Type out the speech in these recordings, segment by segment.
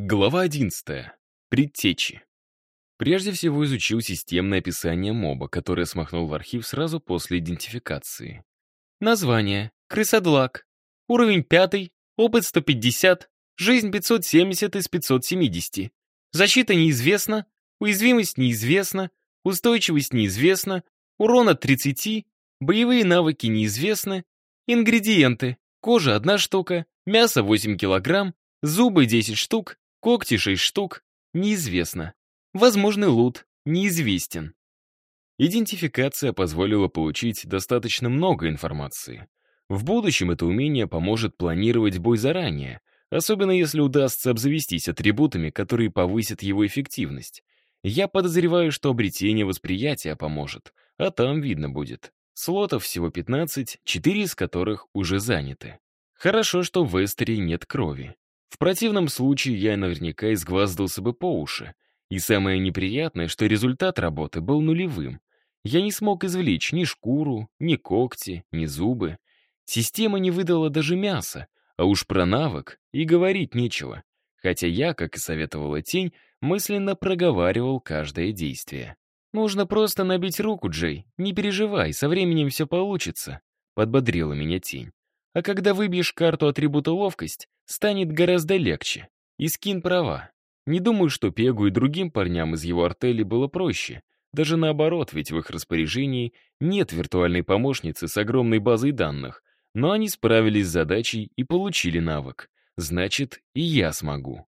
Глава 11. Предтечи. Прежде всего изучил системное описание моба, которое смахнул в архив сразу после идентификации. Название. Крысодлак. Уровень 5, опыт 150, жизнь 570 из 570. Защита неизвестна, уязвимость неизвестна, устойчивость неизвестна, урон от 30, боевые навыки неизвестны, ингредиенты. Кожа 1 штука, мясо 8 килограмм, зубы 10 штук, Когти шесть штук, неизвестно. Возможный лут, неизвестен. Идентификация позволила получить достаточно много информации. В будущем это умение поможет планировать бой заранее, особенно если удастся обзавестись атрибутами, которые повысят его эффективность. Я подозреваю, что обретение восприятия поможет, а там видно будет. Слотов всего 15, 4 из которых уже заняты. Хорошо, что в Эстере нет крови. В противном случае я наверняка изгваздался бы по уши. И самое неприятное, что результат работы был нулевым. Я не смог извлечь ни шкуру, ни когти, ни зубы. Система не выдала даже мяса, а уж про навык и говорить нечего. Хотя я, как и советовала тень, мысленно проговаривал каждое действие. «Нужно просто набить руку, Джей. Не переживай, со временем все получится», — подбодрила меня тень. «А когда выбьешь карту атрибута ловкость, станет гораздо легче. И скин права. Не думаю, что Пегу и другим парням из его артели было проще. Даже наоборот, ведь в их распоряжении нет виртуальной помощницы с огромной базой данных. Но они справились с задачей и получили навык. Значит, и я смогу.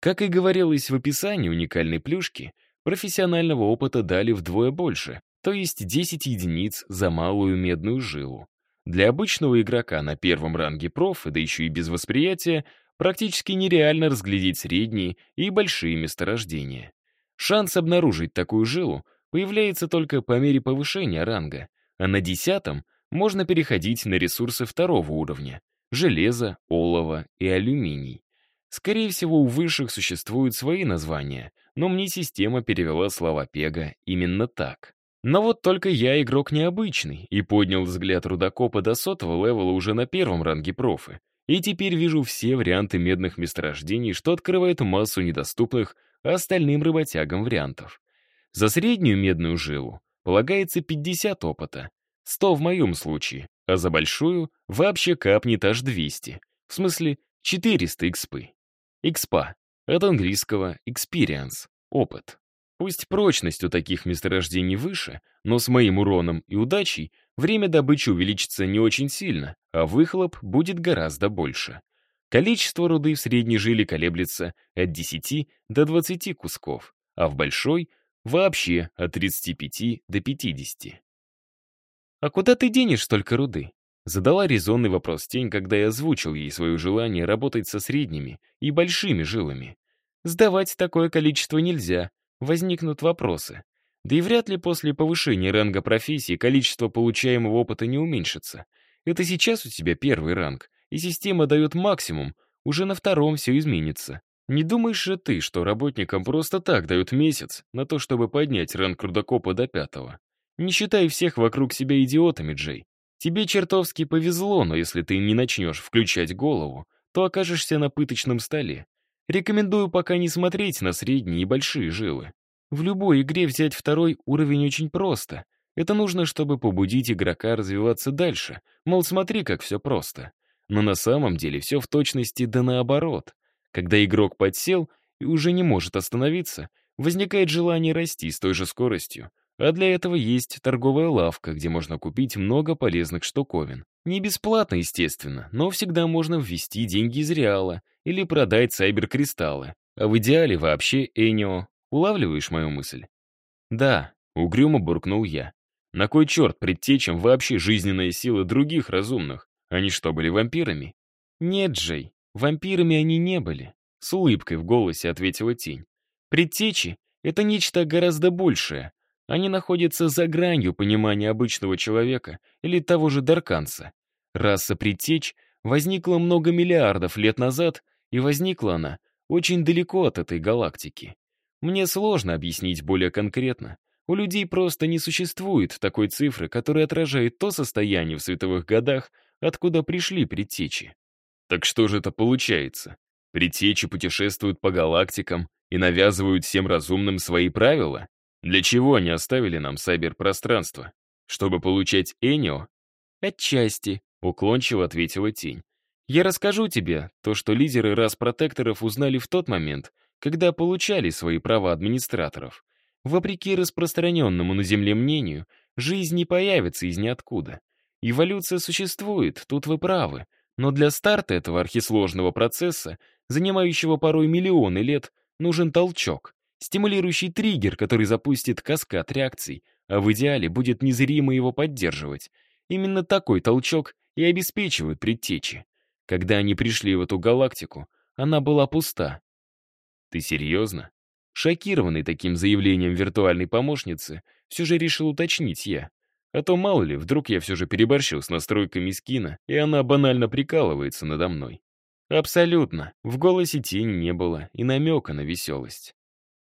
Как и говорилось в описании уникальной плюшки, профессионального опыта дали вдвое больше, то есть 10 единиц за малую медную жилу. Для обычного игрока на первом ранге проф, да еще и без восприятия, практически нереально разглядеть средние и большие месторождения. Шанс обнаружить такую жилу появляется только по мере повышения ранга, а на десятом можно переходить на ресурсы второго уровня — железо, олово и алюминий. Скорее всего, у высших существуют свои названия, но мне система перевела слова Пега именно так. Но вот только я игрок необычный и поднял взгляд рудокопа до сотого левела уже на первом ранге профы. И теперь вижу все варианты медных месторождений, что открывает массу недоступных остальным работягам вариантов. За среднюю медную жилу полагается 50 опыта, 100 в моем случае, а за большую вообще капнет аж 200, в смысле 400 экспы. Экспа от английского experience, опыт. Пусть прочность у таких месторождений выше, но с моим уроном и удачей время добычи увеличится не очень сильно, а выхлоп будет гораздо больше. Количество руды в средней жиле колеблется от 10 до 20 кусков, а в большой — вообще от 35 до 50. «А куда ты денешь столько руды?» Задала резонный вопрос тень, когда я озвучил ей свое желание работать со средними и большими жилами. «Сдавать такое количество нельзя, возникнут вопросы. Да и вряд ли после повышения ранга профессии количество получаемого опыта не уменьшится. Это сейчас у тебя первый ранг, и система дает максимум, уже на втором все изменится. Не думаешь же ты, что работникам просто так дают месяц на то, чтобы поднять ранг рудокопа до пятого? Не считай всех вокруг себя идиотами, Джей. Тебе чертовски повезло, но если ты не начнешь включать голову, то окажешься на пыточном столе. Рекомендую пока не смотреть на средние и большие жилы. В любой игре взять второй уровень очень просто. Это нужно, чтобы побудить игрока развиваться дальше. Мол, смотри, как все просто. Но на самом деле все в точности да наоборот. Когда игрок подсел и уже не может остановиться, возникает желание расти с той же скоростью. А для этого есть торговая лавка, где можно купить много полезных штуковин. Не бесплатно, естественно, но всегда можно ввести деньги из реала или продать сайберкристаллы. А в идеале вообще Энио. Улавливаешь мою мысль? Да, угрюмо буркнул я. На кой черт предтечам вообще жизненная сила других разумных? Они что, были вампирами? Нет, Джей, вампирами они не были. С улыбкой в голосе ответила тень. Предтечи — это нечто гораздо большее, они находятся за гранью понимания обычного человека или того же Дарканца. Раса предтеч возникла много миллиардов лет назад, и возникла она очень далеко от этой галактики. Мне сложно объяснить более конкретно. У людей просто не существует такой цифры, которая отражает то состояние в световых годах, откуда пришли предтечи. Так что же это получается? Предтечи путешествуют по галактикам и навязывают всем разумным свои правила? Для чего они оставили нам сайберпространство? Чтобы получать Энио? Отчасти, уклончиво ответила тень. Я расскажу тебе то, что лидеры распротекторов узнали в тот момент, когда получали свои права администраторов. Вопреки распространенному на Земле мнению, жизнь не появится из ниоткуда. Эволюция существует, тут вы правы, но для старта этого архисложного процесса, занимающего порой миллионы лет, нужен толчок, стимулирующий триггер, который запустит каскад реакций, а в идеале будет незримо его поддерживать. Именно такой толчок и обеспечивают предтечи. Когда они пришли в эту галактику, она была пуста. Ты серьезно? Шокированный таким заявлением виртуальной помощницы, все же решил уточнить я. А то, мало ли, вдруг я все же переборщил с настройками скина, и она банально прикалывается надо мной. Абсолютно. В голосе тени не было и намека на веселость.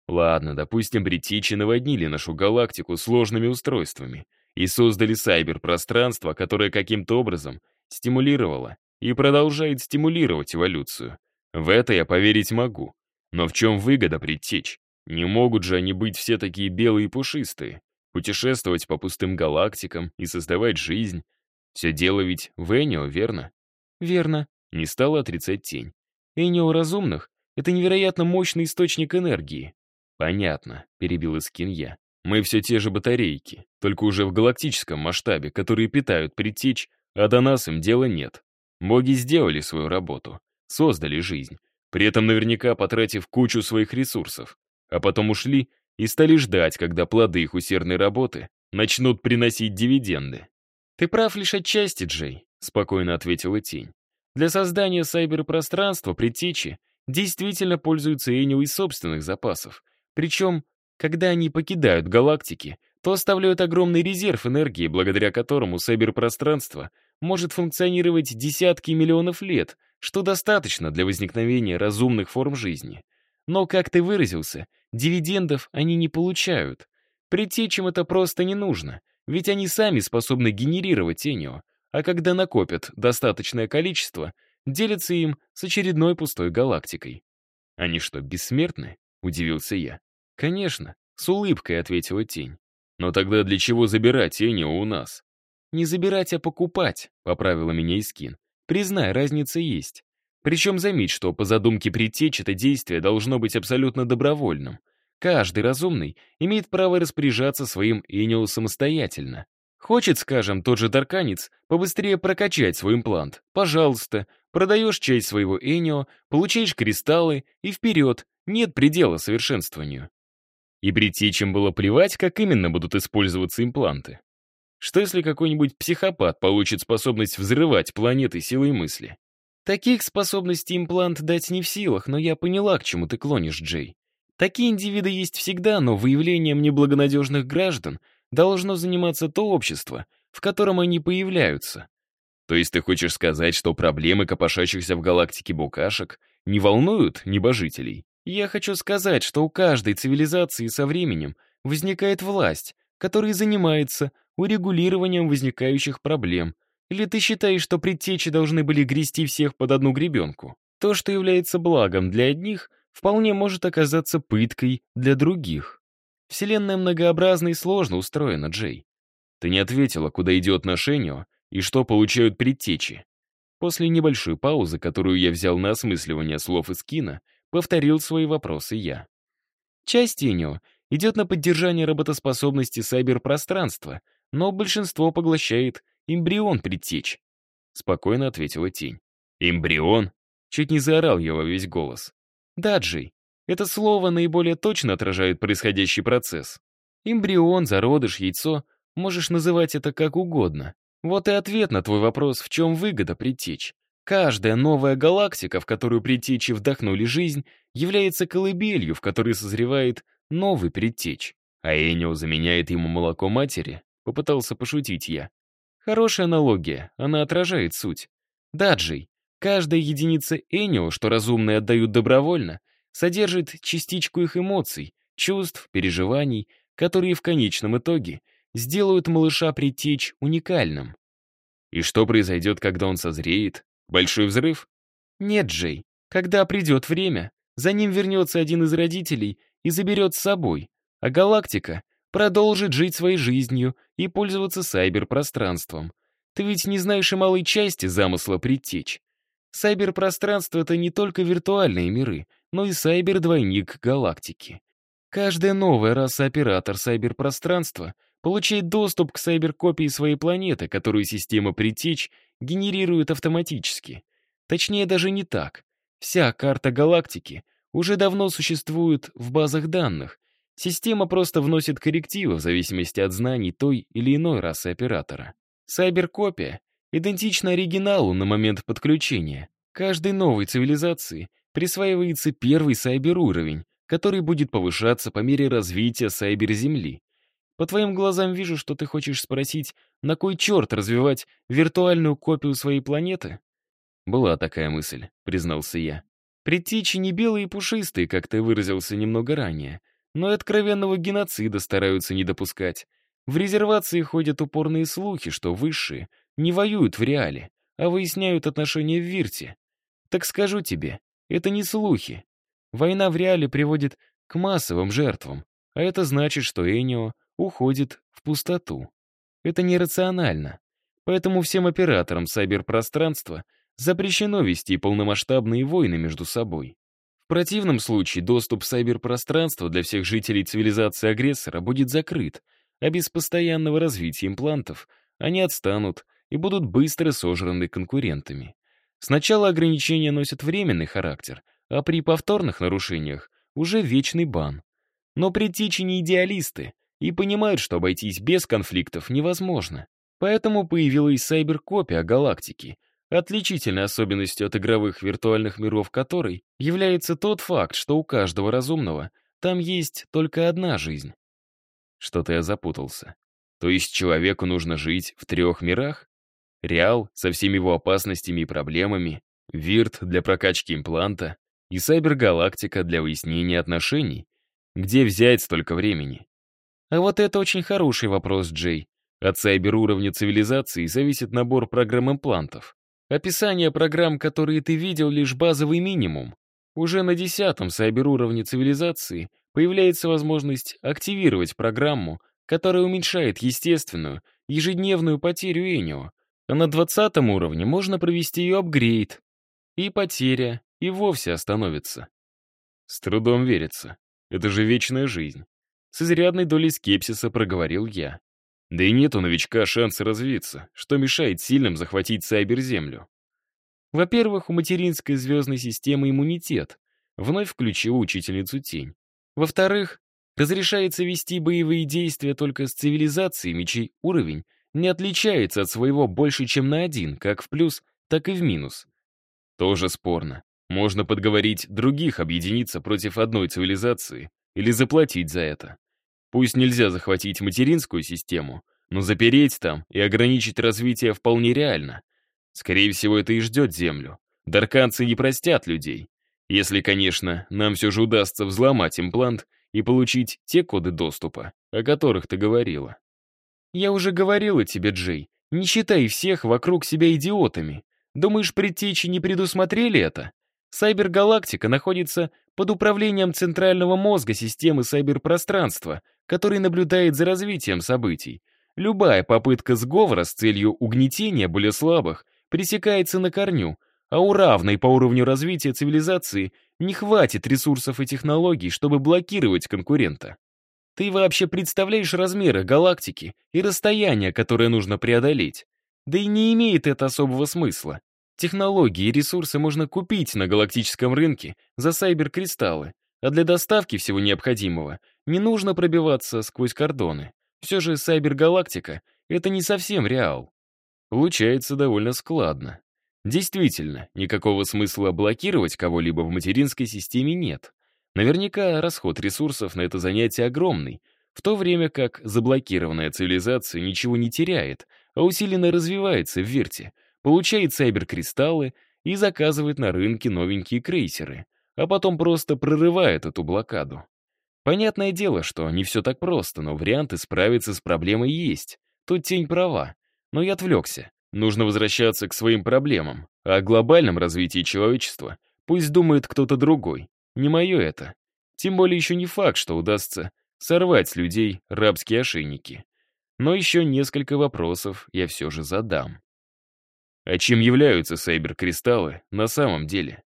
Ладно, допустим, бритичи наводнили нашу галактику сложными устройствами и создали сайберпространство, которое каким-то образом стимулировало и продолжает стимулировать эволюцию. В это я поверить могу. Но в чем выгода предтечь? Не могут же они быть все такие белые и пушистые, путешествовать по пустым галактикам и создавать жизнь. Все дело ведь в Энио, верно? Верно. Не стала отрицать тень. Энио разумных — это невероятно мощный источник энергии. Понятно, перебил Искин я. Мы все те же батарейки, только уже в галактическом масштабе, которые питают предтечь, а до нас им дела нет. Боги сделали свою работу, создали жизнь, при этом наверняка потратив кучу своих ресурсов, а потом ушли и стали ждать, когда плоды их усердной работы начнут приносить дивиденды. «Ты прав лишь отчасти, Джей», — спокойно ответила Тень. «Для создания сайберпространства предтечи действительно пользуются Энио из собственных запасов. Причем, когда они покидают галактики, то оставляют огромный резерв энергии, благодаря которому сайберпространство может функционировать десятки миллионов лет, что достаточно для возникновения разумных форм жизни. Но, как ты выразился, дивидендов они не получают. Предтечам это просто не нужно, ведь они сами способны генерировать тенью, а когда накопят достаточное количество, делятся им с очередной пустой галактикой. «Они что, бессмертны?» — удивился я. «Конечно», — с улыбкой ответила тень. «Но тогда для чего забирать тени у нас?» «Не забирать, а покупать», — поправила меня Искин. «Признай, разница есть. Причем заметь, что по задумке предтечь это действие должно быть абсолютно добровольным. Каждый разумный имеет право распоряжаться своим Энио самостоятельно. Хочет, скажем, тот же Дарканец побыстрее прокачать свой имплант. Пожалуйста, продаешь часть своего Энио, получаешь кристаллы и вперед, нет предела совершенствованию. И предтечам было плевать, как именно будут использоваться импланты. Что если какой-нибудь психопат получит способность взрывать планеты силой мысли? Таких способностей имплант дать не в силах, но я поняла, к чему ты клонишь, Джей. Такие индивиды есть всегда, но выявлением неблагонадежных граждан должно заниматься то общество, в котором они появляются. То есть ты хочешь сказать, что проблемы копошащихся в галактике букашек не волнуют небожителей? Я хочу сказать, что у каждой цивилизации со временем возникает власть, которая занимается урегулированием возникающих проблем, или ты считаешь, что предтечи должны были грести всех под одну гребенку? То, что является благом для одних, вполне может оказаться пыткой для других. Вселенная многообразна и сложно устроена, Джей. Ты не ответила, куда идет отношение и что получают предтечи. После небольшой паузы, которую я взял на осмысливание слов из кино, повторил свои вопросы я. Часть Тенио идет на поддержание работоспособности сайберпространства, но большинство поглощает эмбрион предтечь. Спокойно ответила тень. Эмбрион? Чуть не заорал во весь голос. Да, Джей, это слово наиболее точно отражает происходящий процесс. Эмбрион, зародыш, яйцо, можешь называть это как угодно. Вот и ответ на твой вопрос, в чем выгода предтечь. Каждая новая галактика, в которую предтечи вдохнули жизнь, является колыбелью, в которой созревает новый предтечь. А Энио заменяет ему молоко матери? Попытался пошутить я. Хорошая аналогия, она отражает суть. Да, Джей, каждая единица Энио, что разумные отдают добровольно, содержит частичку их эмоций, чувств, переживаний, которые в конечном итоге сделают малыша притечь уникальным. И что произойдет, когда он созреет? Большой взрыв? Нет, Джей. Когда придет время, за ним вернется один из родителей и заберет с собой, а галактика продолжит жить своей жизнью и пользоваться сайберпространством. Ты ведь не знаешь и малой части замысла предтеч. Сайберпространство — это не только виртуальные миры, но и сайбер-двойник галактики. Каждая новая раса-оператор сайберпространства получает доступ к сайберкопии своей планеты, которую система предтеч генерирует автоматически. Точнее, даже не так. Вся карта галактики уже давно существует в базах данных. Система просто вносит коррективы в зависимости от знаний той или иной расы оператора. Сайберкопия идентична оригиналу на момент подключения. Каждой новой цивилизации присваивается первый сайбер-уровень, который будет повышаться по мере развития сайбер-Земли. По твоим глазам вижу, что ты хочешь спросить, на кой черт развивать виртуальную копию своей планеты? Была такая мысль, признался я. Предтечи не белые и пушистые, как ты выразился немного ранее, но и откровенного геноцида стараются не допускать. В резервации ходят упорные слухи, что высшие не воюют в реале, а выясняют отношения в Вирте. Так скажу тебе, это не слухи. Война в реале приводит к массовым жертвам, а это значит, что Энио уходит в пустоту. Это нерационально. Поэтому всем операторам сайберпространства запрещено вести полномасштабные войны между собой. Противном случае доступ в сайберпространство для всех жителей цивилизации агрессора будет закрыт, а без постоянного развития имплантов они отстанут и будут быстро сожраны конкурентами. Сначала ограничения носят временный характер, а при повторных нарушениях уже вечный бан. Но предтечи не идеалисты и понимают, что обойтись без конфликтов невозможно. Поэтому появилась сайберкопия галактики, отличительной особенностью от игровых виртуальных миров которой является тот факт, что у каждого разумного там есть только одна жизнь. Что-то я запутался. То есть человеку нужно жить в трех мирах? Реал со всеми его опасностями и проблемами, Вирт для прокачки импланта и Сайбергалактика для выяснения отношений. Где взять столько времени? А вот это очень хороший вопрос, Джей. От сайбер-уровня цивилизации зависит набор программ имплантов. Описание программ, которые ты видел, лишь базовый минимум. Уже на десятом сайбер-уровне цивилизации появляется возможность активировать программу, которая уменьшает естественную, ежедневную потерю Энио, а на двадцатом уровне можно провести ее апгрейд, и потеря и вовсе остановится. С трудом верится. Это же вечная жизнь. С изрядной долей скепсиса проговорил я. Да и нет у новичка шанса развиться, что мешает сильным захватить Сайбер-Землю. Во-первых, у материнской звездной системы иммунитет. Вновь включила учительницу тень. Во-вторых, разрешается вести боевые действия только с цивилизацией, чей уровень не отличается от своего больше, чем на один, как в плюс, так и в минус. Тоже спорно. Можно подговорить других объединиться против одной цивилизации или заплатить за это. Пусть нельзя захватить материнскую систему, но запереть там и ограничить развитие вполне реально. Скорее всего, это и ждет Землю. Дарканцы не простят людей. Если, конечно, нам все же удастся взломать имплант и получить те коды доступа, о которых ты говорила. Я уже говорила тебе, Джей, не считай всех вокруг себя идиотами. Думаешь, предтечи не предусмотрели это? Сайбергалактика находится под управлением центрального мозга системы сайберпространства, который наблюдает за развитием событий. Любая попытка сговора с целью угнетения более слабых пресекается на корню, а у равной по уровню развития цивилизации не хватит ресурсов и технологий, чтобы блокировать конкурента. Ты вообще представляешь размеры галактики и расстояние, которое нужно преодолеть? Да и не имеет это особого смысла. Технологии и ресурсы можно купить на галактическом рынке за сайбер-кристаллы, а для доставки всего необходимого не нужно пробиваться сквозь кордоны. Все же сайбер-галактика — это не совсем реал. Получается довольно складно. Действительно, никакого смысла блокировать кого-либо в материнской системе нет. Наверняка расход ресурсов на это занятие огромный, в то время как заблокированная цивилизация ничего не теряет, а усиленно развивается в Верте, получает сайберкристаллы и заказывает на рынке новенькие крейсеры, а потом просто прорывает эту блокаду. Понятное дело, что не все так просто, но варианты справиться с проблемой есть. Тут тень права. Но я отвлекся. Нужно возвращаться к своим проблемам. А о глобальном развитии человечества Пусть думает кто-то другой. Не мое это. Тем более еще не факт, что удастся сорвать с людей рабские ошейники. Но еще несколько вопросов я все же задам. А чем являются сайберкристаллы на самом деле?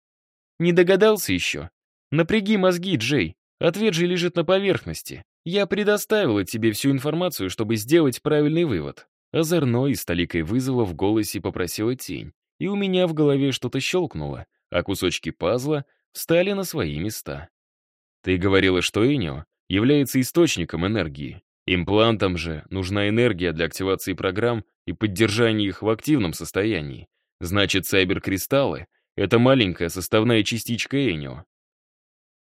Не догадался еще? Напряги мозги, Джей. Ответ же лежит на поверхности. Я предоставила тебе всю информацию, чтобы сделать правильный вывод. Озорной с толикой вызова в голосе попросила тень. И у меня в голове что-то щелкнуло, а кусочки пазла встали на свои места. Ты говорила, что Энио является источником энергии. Имплантам же нужна энергия для активации программ и поддержания их в активном состоянии. Значит, сайберкристаллы — это маленькая составная частичка Энио.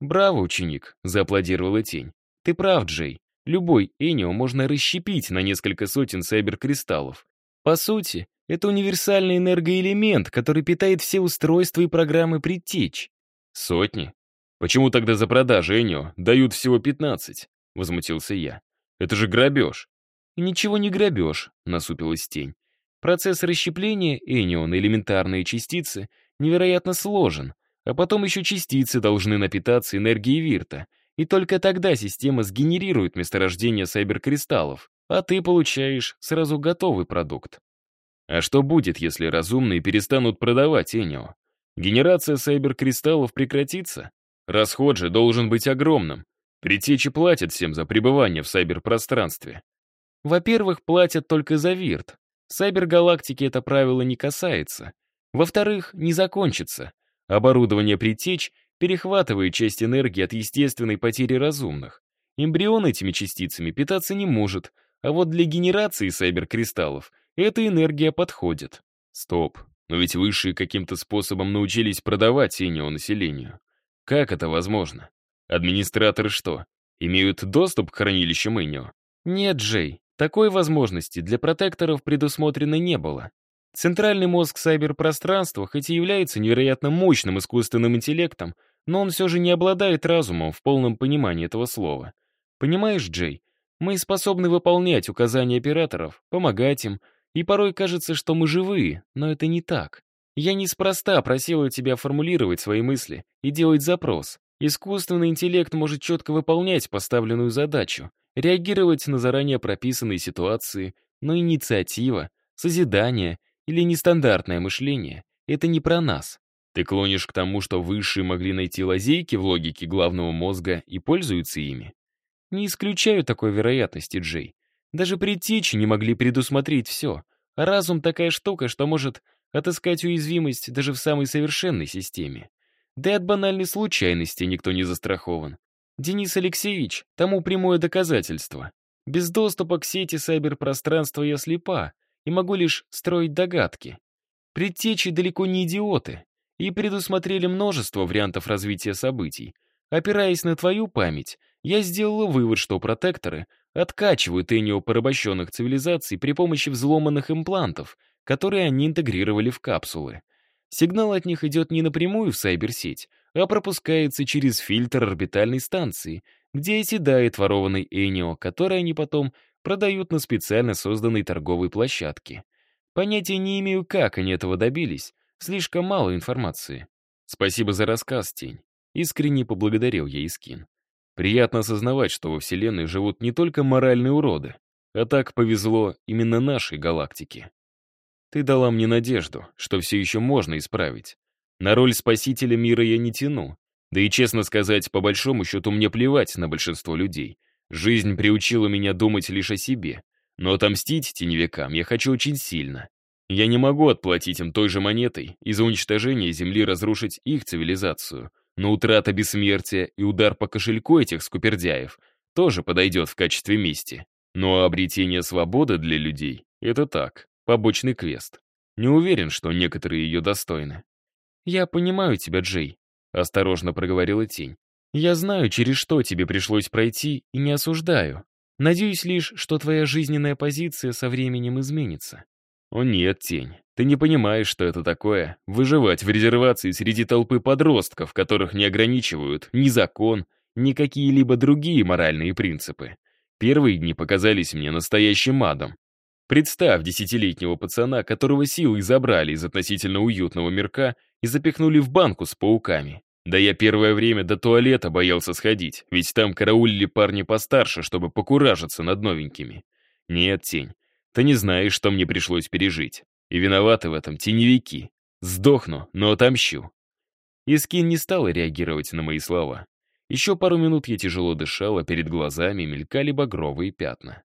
«Браво, ученик!» — зааплодировала тень. «Ты прав, Джей. Любой Энио можно расщепить на несколько сотен сайберкристаллов. По сути, это универсальный энергоэлемент, который питает все устройства и программы предтеч. Сотни? Почему тогда за продажи Энио дают всего 15? Возмутился я. Это же грабеж. Ничего не грабеж, насупилась тень. Процесс расщепления Энио на элементарные частицы невероятно сложен, а потом еще частицы должны напитаться энергией Вирта, и только тогда система сгенерирует месторождение сайберкристаллов, а ты получаешь сразу готовый продукт. А что будет, если разумные перестанут продавать Энио? Генерация сайберкристаллов прекратится? Расход же должен быть огромным. Притечи платят всем за пребывание в сайберпространстве. Во-первых, платят только за вирт. Сайбергалактики это правило не касается. Во-вторых, не закончится. Оборудование притеч перехватывает часть энергии от естественной потери разумных. Эмбрион этими частицами питаться не может, а вот для генерации сайберкристаллов эта энергия подходит. Стоп, но ведь высшие каким-то способом научились продавать Энио населению. Как это возможно? Администраторы что, имеют доступ к хранилищам Энио? Нет, Джей, такой возможности для протекторов предусмотрено не было. Центральный мозг сайберпространства хоть и является невероятно мощным искусственным интеллектом, но он все же не обладает разумом в полном понимании этого слова. Понимаешь, Джей, мы способны выполнять указания операторов, помогать им, и порой кажется, что мы живые, но это не так. Я неспроста просила тебя формулировать свои мысли и делать запрос. Искусственный интеллект может четко выполнять поставленную задачу, реагировать на заранее прописанные ситуации, но инициатива, созидание или нестандартное мышление — это не про нас. Ты клонишь к тому, что высшие могли найти лазейки в логике главного мозга и пользуются ими? Не исключаю такой вероятности, Джей. Даже предтечи не могли предусмотреть все. А разум такая штука, что может отыскать уязвимость даже в самой совершенной системе. Да и от банальной случайности никто не застрахован. Денис Алексеевич тому прямое доказательство. Без доступа к сети сайберпространства я слепа и могу лишь строить догадки. Предтечи далеко не идиоты и предусмотрели множество вариантов развития событий. Опираясь на твою память, я сделала вывод, что протекторы откачивают Энио порабощенных цивилизаций при помощи взломанных имплантов, которые они интегрировали в капсулы. Сигнал от них идет не напрямую в сайберсеть, а пропускается через фильтр орбитальной станции, где оседает ворованный Энио, который они потом продают на специально созданной торговой площадке. Понятия не имею, как они этого добились, слишком мало информации. Спасибо за рассказ, Тень. Искренне поблагодарил я Искин. Приятно осознавать, что во Вселенной живут не только моральные уроды, а так повезло именно нашей галактике. Ты дала мне надежду, что все еще можно исправить. На роль спасителя мира я не тяну. Да и, честно сказать, по большому счету мне плевать на большинство людей. Жизнь приучила меня думать лишь о себе. Но отомстить теневикам я хочу очень сильно. Я не могу отплатить им той же монетой и за уничтожение Земли разрушить их цивилизацию. Но утрата бессмертия и удар по кошельку этих скупердяев тоже подойдет в качестве мести. Но обретение свободы для людей — это так, побочный квест. Не уверен, что некоторые ее достойны. «Я понимаю тебя, Джей», — осторожно проговорила тень. «Я знаю, через что тебе пришлось пройти, и не осуждаю. Надеюсь лишь, что твоя жизненная позиция со временем изменится». «О нет, тень, ты не понимаешь, что это такое — выживать в резервации среди толпы подростков, которых не ограничивают ни закон, ни какие-либо другие моральные принципы. Первые дни показались мне настоящим адом. Представь десятилетнего пацана, которого силой забрали из относительно уютного мирка и запихнули в банку с пауками. Да я первое время до туалета боялся сходить, ведь там караулили парни постарше, чтобы покуражиться над новенькими. Нет, Тень, ты не знаешь, что мне пришлось пережить. И виноваты в этом теневики. Сдохну, но отомщу. Искин не стала реагировать на мои слова. Еще пару минут я тяжело дышал, а перед глазами мелькали багровые пятна.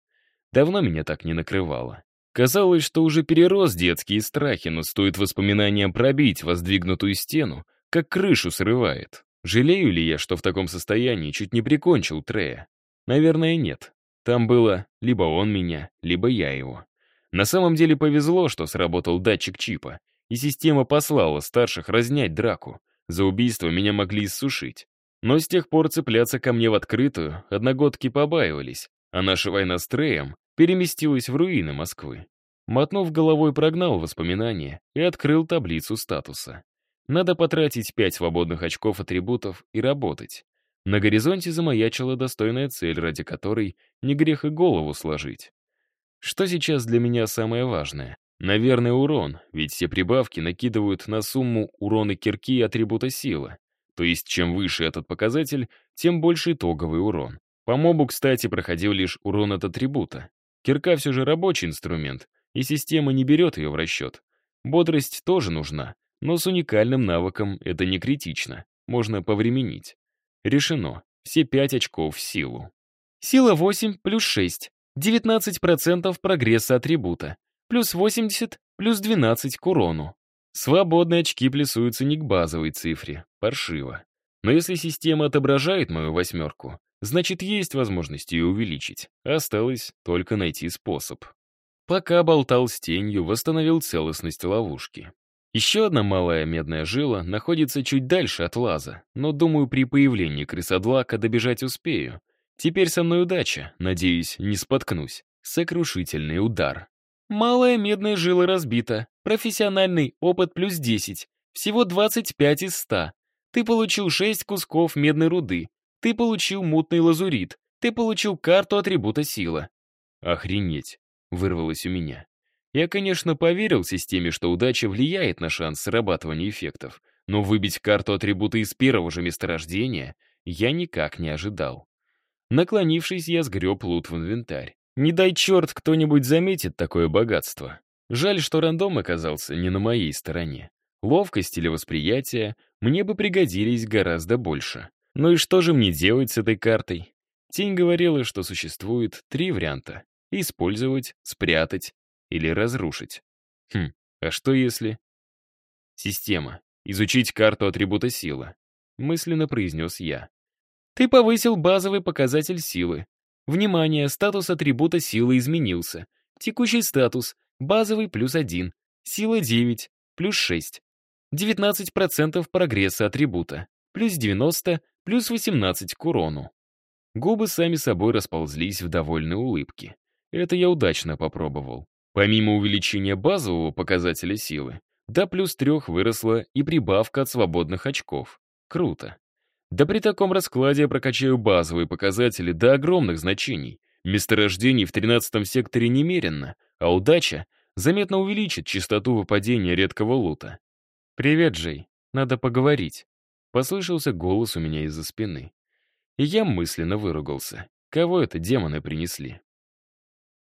Давно меня так не накрывало. Казалось, что уже перерос детские страхи, но стоит воспоминаниям пробить воздвигнутую стену, как крышу срывает. Жалею ли я, что в таком состоянии чуть не прикончил Трея? Наверное, нет. Там было либо он меня, либо я его. На самом деле повезло, что сработал датчик чипа, и система послала старших разнять драку. За убийство меня могли иссушить. Но с тех пор цепляться ко мне в открытую одногодки побаивались, а наша война с Треем переместилась в руины Москвы. Мотнув головой, прогнал воспоминания и открыл таблицу статуса. Надо потратить пять свободных очков атрибутов и работать. На горизонте замаячила достойная цель, ради которой не грех и голову сложить. Что сейчас для меня самое важное? Наверное, урон, ведь все прибавки накидывают на сумму урона кирки и атрибута сила. То есть, чем выше этот показатель, тем больше итоговый урон. По мобу, кстати, проходил лишь урон от атрибута. Кирка все же рабочий инструмент, и система не берет ее в расчет. Бодрость тоже нужна, но с уникальным навыком это не критично, можно повременить. Решено. Все 5 очков в силу. Сила 8 плюс 6. 19% прогресса атрибута. Плюс 80, плюс 12 к урону. Свободные очки плюсуются не к базовой цифре. Паршиво. Но если система отображает мою восьмерку, значит, есть возможность ее увеличить. Осталось только найти способ. Пока болтал с тенью, восстановил целостность ловушки. Еще одна малая медная жила находится чуть дальше от лаза, но, думаю, при появлении крысодлака добежать успею. Теперь со мной удача, надеюсь, не споткнусь. Сокрушительный удар. Малая медная жила разбита. Профессиональный опыт плюс 10. Всего 25 из 100. Ты получил 6 кусков медной руды. Ты получил мутный лазурит. Ты получил карту атрибута сила. Охренеть, вырвалось у меня. Я, конечно, поверил системе, что удача влияет на шанс срабатывания эффектов, но выбить карту атрибута из первого же месторождения я никак не ожидал. Наклонившись, я сгреб лут в инвентарь. Не дай черт, кто-нибудь заметит такое богатство. Жаль, что рандом оказался не на моей стороне. Ловкость или восприятие мне бы пригодились гораздо больше. Ну и что же мне делать с этой картой? Тень говорила, что существует три варианта. Использовать, спрятать или разрушить. Хм, а что если... Система. Изучить карту атрибута силы. Мысленно произнес я. Ты повысил базовый показатель силы. Внимание, статус атрибута силы изменился. Текущий статус. Базовый плюс 1. Сила 9. Плюс 6. 19% прогресса атрибута. Плюс 90. Плюс 18 к урону. Губы сами собой расползлись в довольной улыбке. Это я удачно попробовал. Помимо увеличения базового показателя силы, до плюс трех выросла и прибавка от свободных очков. Круто. Да при таком раскладе я прокачаю базовые показатели до огромных значений. Месторождений в 13 секторе немерено, а удача заметно увеличит частоту выпадения редкого лута. «Привет, Джей. Надо поговорить». Послышался голос у меня из-за спины. И я мысленно выругался. Кого это демоны принесли?